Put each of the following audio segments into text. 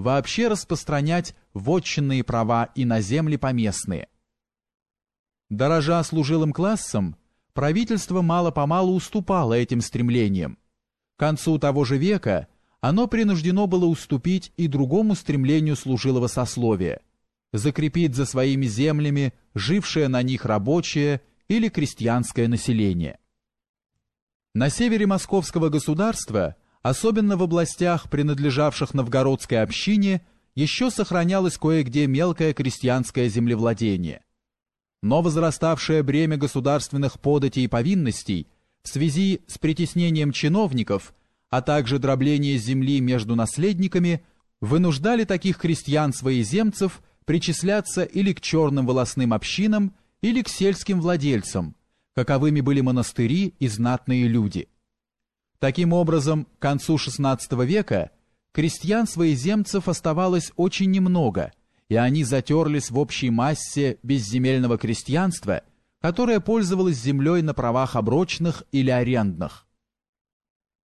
вообще распространять вотчинные права и на земли поместные. Дорожа служилым классом, правительство мало-помалу уступало этим стремлениям. К концу того же века оно принуждено было уступить и другому стремлению служилого сословия – закрепить за своими землями жившее на них рабочее или крестьянское население. На севере московского государства, особенно в областях, принадлежавших новгородской общине, еще сохранялось кое-где мелкое крестьянское землевладение. Но возраставшее бремя государственных податей и повинностей в связи с притеснением чиновников, а также дробление земли между наследниками, вынуждали таких крестьян-своеземцев причисляться или к черным волосным общинам, или к сельским владельцам, каковыми были монастыри и знатные люди. Таким образом, к концу XVI века крестьян-своеземцев оставалось очень немного, и они затерлись в общей массе безземельного крестьянства, которое пользовалось землей на правах оброчных или арендных.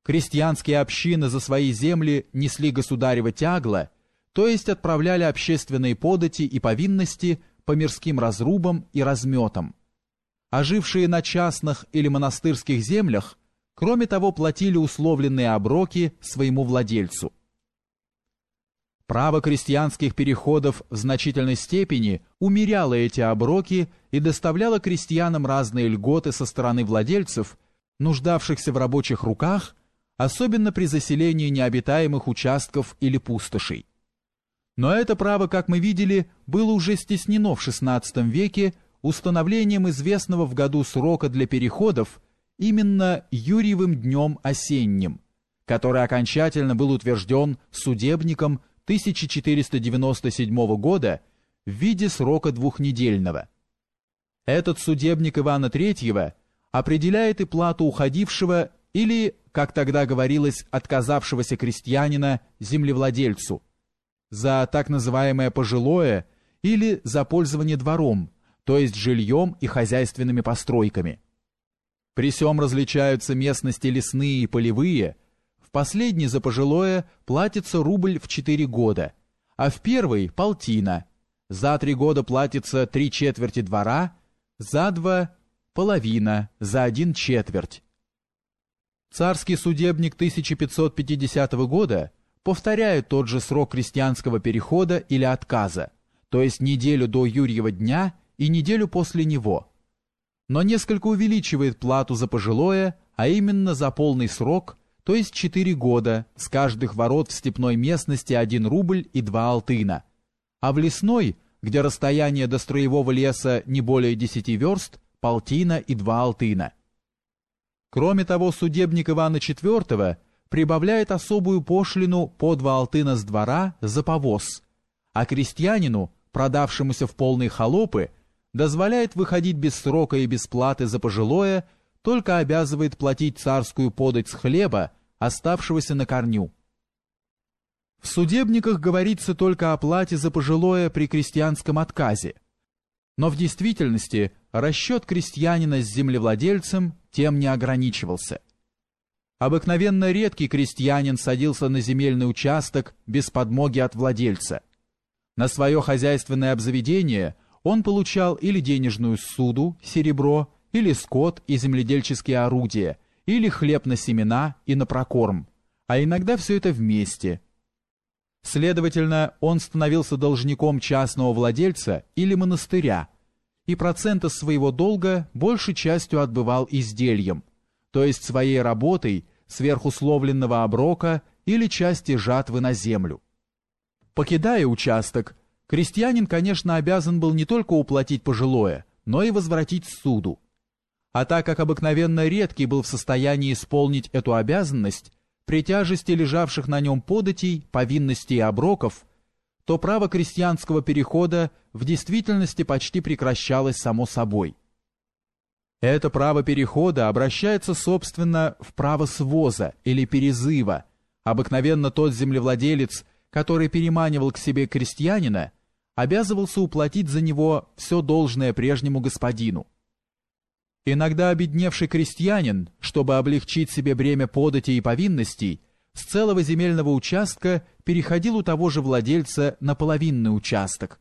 Крестьянские общины за свои земли несли государево тягло, то есть отправляли общественные подати и повинности по мирским разрубам и разметам. А жившие на частных или монастырских землях, кроме того, платили условленные оброки своему владельцу. Право крестьянских переходов в значительной степени умеряло эти оброки и доставляло крестьянам разные льготы со стороны владельцев, нуждавшихся в рабочих руках, особенно при заселении необитаемых участков или пустошей. Но это право, как мы видели, было уже стеснено в XVI веке установлением известного в году срока для переходов именно Юрьевым днем осенним, который окончательно был утвержден судебником 1497 года в виде срока двухнедельного. Этот судебник Ивана III определяет и плату уходившего или, как тогда говорилось, отказавшегося крестьянина землевладельцу, за так называемое пожилое или за пользование двором, то есть жильем и хозяйственными постройками. При сём различаются местности лесные и полевые. В последний за пожилое платится рубль в 4 года, а в первый – полтина. За три года платится три четверти двора, за два – половина, за один – четверть. Царский судебник 1550 года повторяют тот же срок крестьянского перехода или отказа, то есть неделю до Юрьева дня и неделю после него, но несколько увеличивает плату за пожилое, а именно за полный срок, то есть 4 года, с каждых ворот в степной местности 1 рубль и 2 алтына, а в лесной, где расстояние до строевого леса не более 10 верст, полтина и 2 алтына. Кроме того, судебник Ивана IV прибавляет особую пошлину по два алтына с двора за повоз, а крестьянину, продавшемуся в полные холопы, дозволяет выходить без срока и без платы за пожилое, только обязывает платить царскую подать с хлеба, оставшегося на корню. В судебниках говорится только о плате за пожилое при крестьянском отказе, но в действительности расчет крестьянина с землевладельцем тем не ограничивался. Обыкновенно редкий крестьянин садился на земельный участок без подмоги от владельца. На свое хозяйственное обзаведение он получал или денежную суду, серебро, или скот и земледельческие орудия, или хлеб на семена и на прокорм, а иногда все это вместе. Следовательно, он становился должником частного владельца или монастыря, и процента своего долга большей частью отбывал издельем – то есть своей работой сверхусловленного оброка или части жатвы на землю. Покидая участок, крестьянин, конечно, обязан был не только уплатить пожилое, но и возвратить суду. А так как обыкновенно редкий был в состоянии исполнить эту обязанность, при тяжести лежавших на нем податей, повинностей и оброков, то право крестьянского перехода в действительности почти прекращалось само собой. Это право перехода обращается, собственно, в право своза или перезыва. Обыкновенно тот землевладелец, который переманивал к себе крестьянина, обязывался уплатить за него все должное прежнему господину. Иногда обедневший крестьянин, чтобы облегчить себе бремя подати и повинностей, с целого земельного участка переходил у того же владельца на половинный участок,